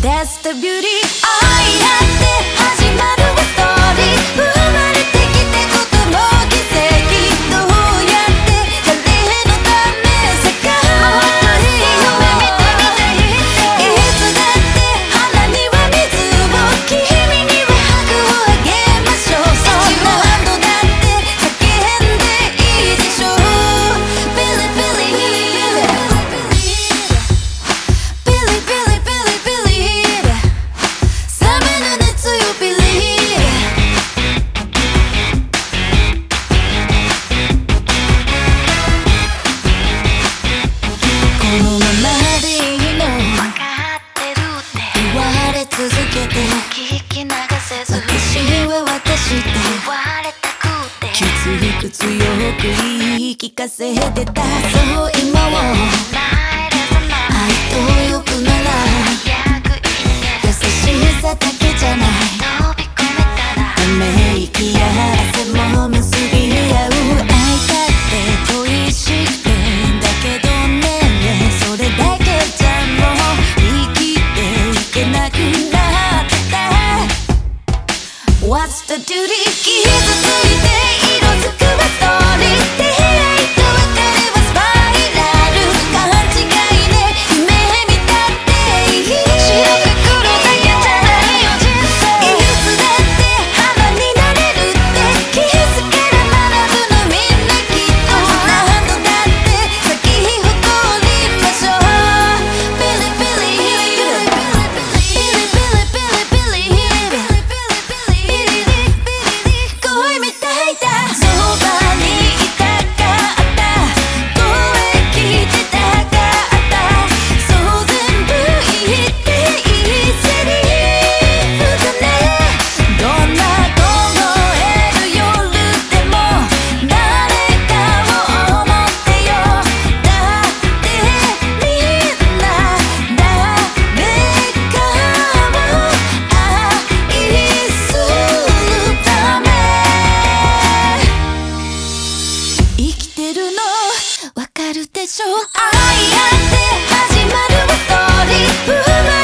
That's the beauty してきついく強く言い聞かせてた。そう今は。What's the duty? Here's the duty. てるの？わかるでしょ？愛あって始まるストーリー。